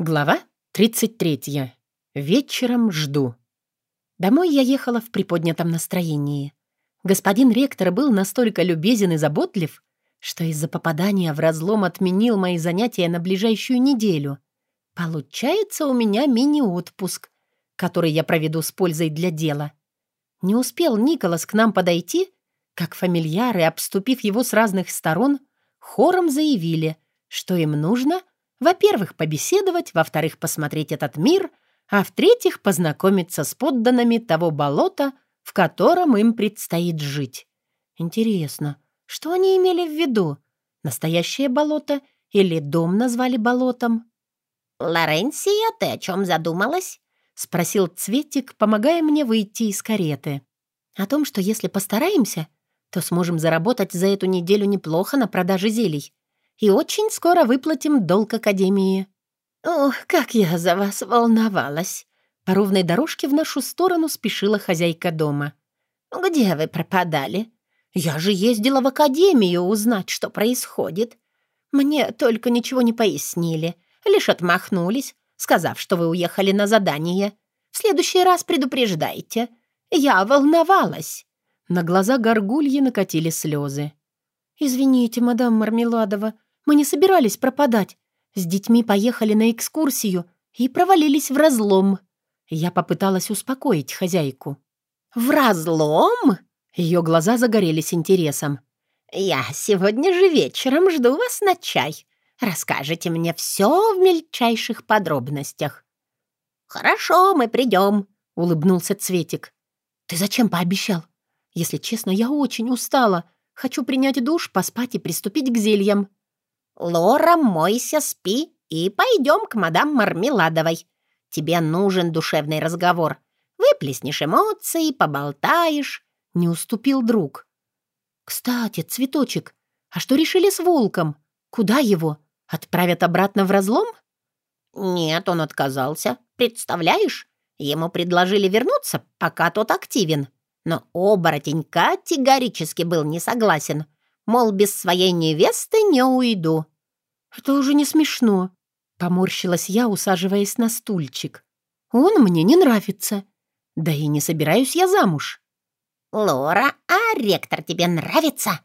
Глава 33. Вечером жду. Домой я ехала в приподнятом настроении. Господин ректор был настолько любезен и заботлив, что из-за попадания в разлом отменил мои занятия на ближайшую неделю. Получается у меня мини-отпуск, который я проведу с пользой для дела. Не успел Николас к нам подойти, как фамильяры, обступив его с разных сторон, хором заявили, что им нужно — во-первых, побеседовать, во-вторых, посмотреть этот мир, а в-третьих, познакомиться с подданными того болота, в котором им предстоит жить. Интересно, что они имели в виду? Настоящее болото или дом назвали болотом? «Лоренсия, ты о чем задумалась?» — спросил Цветик, помогая мне выйти из кареты. «О том, что если постараемся, то сможем заработать за эту неделю неплохо на продаже зелий и очень скоро выплатим долг Академии». «Ох, как я за вас волновалась!» По ровной дорожке в нашу сторону спешила хозяйка дома. «Где вы пропадали? Я же ездила в Академию узнать, что происходит. Мне только ничего не пояснили, лишь отмахнулись, сказав, что вы уехали на задание. В следующий раз предупреждайте. Я волновалась». На глаза горгульи накатили слезы. «Извините, мадам Мармеладова, мы не собирались пропадать. С детьми поехали на экскурсию и провалились в разлом». Я попыталась успокоить хозяйку. «В разлом?» Ее глаза загорелись интересом. «Я сегодня же вечером жду вас на чай. Расскажите мне все в мельчайших подробностях». «Хорошо, мы придем», — улыбнулся Цветик. «Ты зачем пообещал? Если честно, я очень устала. Хочу принять душ, поспать и приступить к зельям». «Лора, мойся, спи и пойдем к мадам Мармеладовой. Тебе нужен душевный разговор. Выплеснешь эмоции, поболтаешь». Не уступил друг. «Кстати, цветочек, а что решили с волком? Куда его? Отправят обратно в разлом?» «Нет, он отказался. Представляешь? Ему предложили вернуться, пока тот активен. Но оборотень категорически был не согласен. Мол, без своей невесты не уйду. «Это уже не смешно», — поморщилась я, усаживаясь на стульчик. «Он мне не нравится. Да и не собираюсь я замуж». «Лора, а ректор тебе нравится?»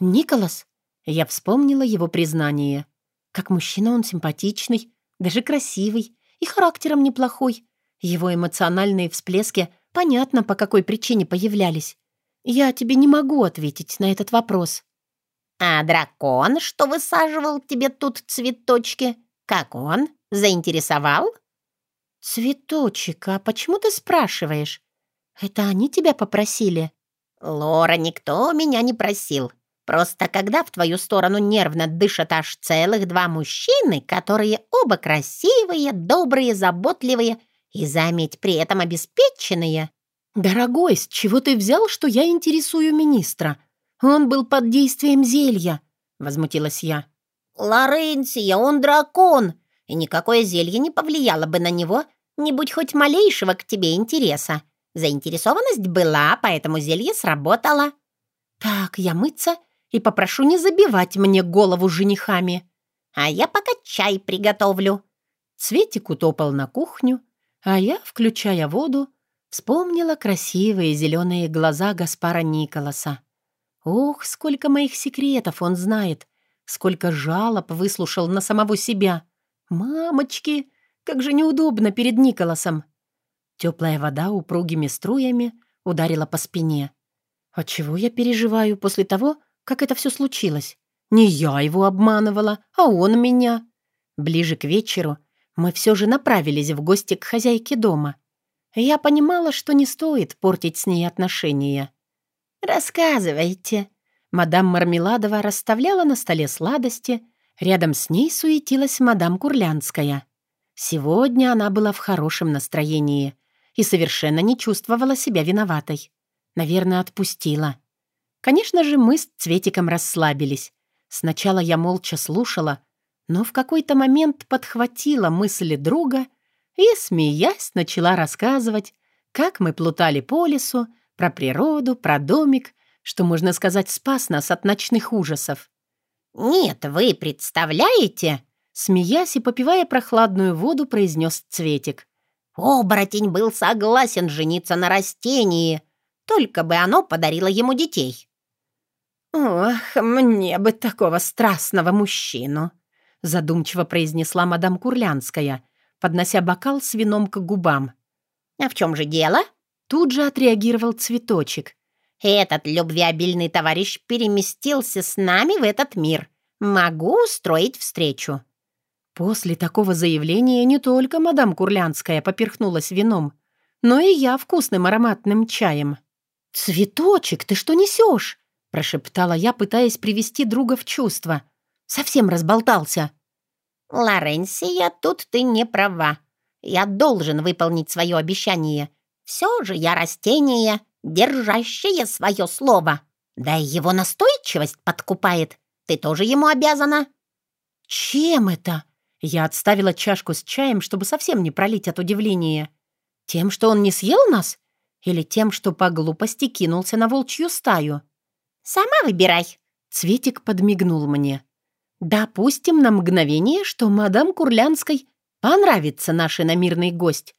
«Николас?» Я вспомнила его признание. Как мужчина он симпатичный, даже красивый и характером неплохой. Его эмоциональные всплески понятно, по какой причине появлялись. Я тебе не могу ответить на этот вопрос. «А дракон, что высаживал тебе тут цветочки, как он? Заинтересовал?» «Цветочек, а почему ты спрашиваешь? Это они тебя попросили?» «Лора, никто меня не просил. Просто когда в твою сторону нервно дышат аж целых два мужчины, которые оба красивые, добрые, заботливые и, заметь, при этом обеспеченные...» «Дорогой, с чего ты взял, что я интересую министра? Он был под действием зелья», — возмутилась я. «Лоренсия, он дракон, и никакое зелье не повлияло бы на него, не будь хоть малейшего к тебе интереса. Заинтересованность была, поэтому зелье сработало». «Так, я мыться и попрошу не забивать мне голову женихами». «А я пока чай приготовлю». Цветик утопал на кухню, а я, включая воду, вспомнила красивые зеленые глаза Гаспара Николаса. Ох, сколько моих секретов он знает, сколько жалоб выслушал на самого себя. Мамочки, как же неудобно перед Николасом. Теплая вода упругими струями ударила по спине. Отчего я переживаю после того, как это все случилось? Не я его обманывала, а он меня. Ближе к вечеру мы все же направились в гости к хозяйке дома. Я понимала, что не стоит портить с ней отношения. «Рассказывайте». Мадам Мармеладова расставляла на столе сладости. Рядом с ней суетилась мадам Курлянская. Сегодня она была в хорошем настроении и совершенно не чувствовала себя виноватой. Наверное, отпустила. Конечно же, мы с Цветиком расслабились. Сначала я молча слушала, но в какой-то момент подхватила мысли друга и, смеясь, начала рассказывать, как мы плутали по лесу, про природу, про домик, что, можно сказать, спас нас от ночных ужасов. «Нет, вы представляете?» — Смеясь и попивая прохладную воду, произнес Цветик. «Оборотень был согласен жениться на растении, только бы оно подарило ему детей». «Ох, мне бы такого страстного мужчину!» задумчиво произнесла мадам Курлянская, поднося бокал с вином к губам. «А в чем же дело?» Тут же отреагировал цветочек. «Этот любвеобильный товарищ переместился с нами в этот мир. Могу устроить встречу». После такого заявления не только мадам Курлянская поперхнулась вином, но и я вкусным ароматным чаем. «Цветочек, ты что несешь?» — прошептала я, пытаясь привести друга в чувство. Совсем разболтался. «Лоренсия, тут ты не права. Я должен выполнить свое обещание. Все же я растение, держащее свое слово. Да и его настойчивость подкупает. Ты тоже ему обязана». «Чем это?» Я отставила чашку с чаем, чтобы совсем не пролить от удивления. «Тем, что он не съел нас? Или тем, что по глупости кинулся на волчью стаю?» «Сама выбирай», — Цветик подмигнул мне. Допустим на мгновение, что мадам Курлянской понравится наш иномирный гость.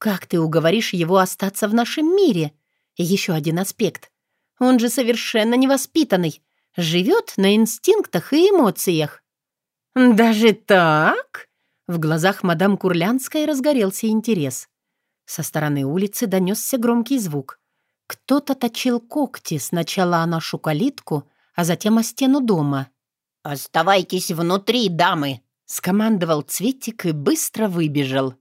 Как ты уговоришь его остаться в нашем мире? И еще один аспект. Он же совершенно невоспитанный, живет на инстинктах и эмоциях. «Даже так?» В глазах мадам Курлянской разгорелся интерес. Со стороны улицы донесся громкий звук. Кто-то точил когти сначала нашу калитку, а затем о стену дома. «Оставайтесь внутри, дамы!» — скомандовал Цветик и быстро выбежал.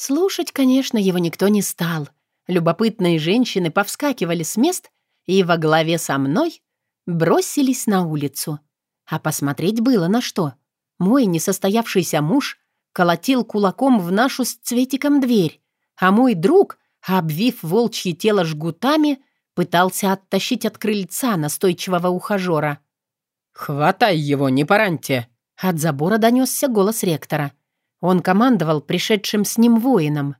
Слушать, конечно, его никто не стал. Любопытные женщины повскакивали с мест и во главе со мной бросились на улицу. А посмотреть было на что. Мой несостоявшийся муж колотил кулаком в нашу с Цветиком дверь, а мой друг, обвив волчье тело жгутами, пытался оттащить от крыльца настойчивого ухажера. «Хватай его, не пораньте!» От забора донесся голос ректора. Он командовал пришедшим с ним воином.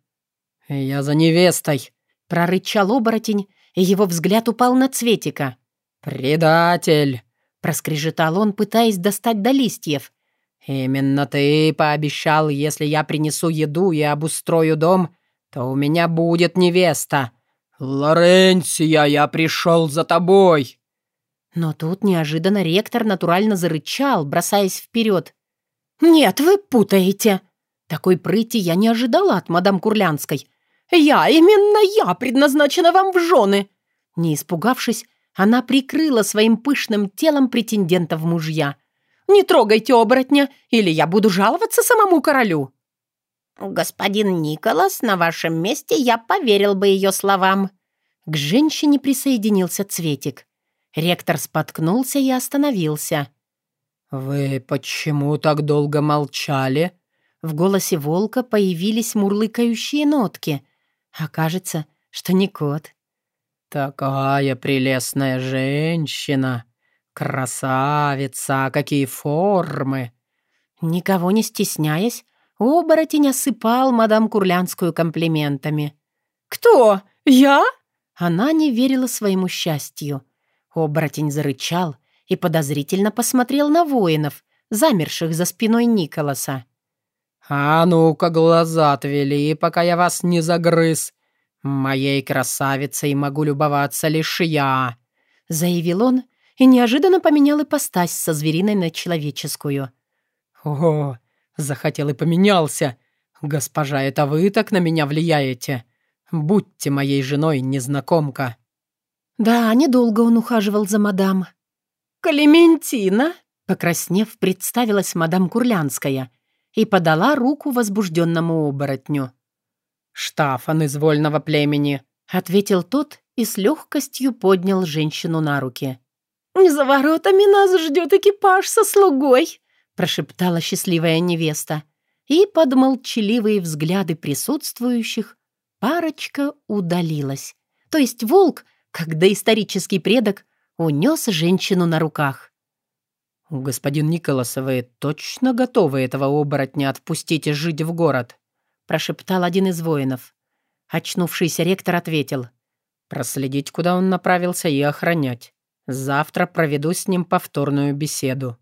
«Я за невестой!» — прорычал оборотень, и его взгляд упал на Цветика. «Предатель!» — проскрежетал он, пытаясь достать до листьев. «Именно ты пообещал, если я принесу еду и обустрою дом, то у меня будет невеста. Лоренсия, я пришел за тобой!» Но тут неожиданно ректор натурально зарычал, бросаясь вперед. «Нет, вы путаете!» Такой прыти я не ожидала от мадам Курлянской. «Я, именно я, предназначена вам в жены!» Не испугавшись, она прикрыла своим пышным телом претендента в мужья. «Не трогайте оборотня, или я буду жаловаться самому королю!» «Господин Николас, на вашем месте я поверил бы ее словам». К женщине присоединился Цветик. Ректор споткнулся и остановился. «Вы почему так долго молчали?» В голосе волка появились мурлыкающие нотки. А кажется, что не кот. «Такая прелестная женщина! Красавица! Какие формы!» Никого не стесняясь, оборотень осыпал мадам Курлянскую комплиментами. «Кто? Я?» Она не верила своему счастью. Оборотень зарычал и подозрительно посмотрел на воинов, замерших за спиной Николаса. «А ну-ка глаза отвели, пока я вас не загрыз. Моей красавицей могу любоваться лишь я», — заявил он и неожиданно поменял ипостась со звериной на человеческую. «О, захотел и поменялся. Госпожа, это вы так на меня влияете? Будьте моей женой, незнакомка». Да, недолго он ухаживал за мадам. «Клементина!» — покраснев, представилась мадам Курлянская и подала руку возбужденному оборотню. «Штафан из вольного племени», — ответил тот и с легкостью поднял женщину на руки. «За воротами нас ждет экипаж со слугой», — прошептала счастливая невеста. И под молчаливые взгляды присутствующих парочка удалилась. То есть волк — когда исторический предок унес женщину на руках. «Господин Николас, вы точно готовы этого оборотня отпустить и жить в город?» прошептал один из воинов. Очнувшийся ректор ответил. «Проследить, куда он направился, и охранять. Завтра проведу с ним повторную беседу».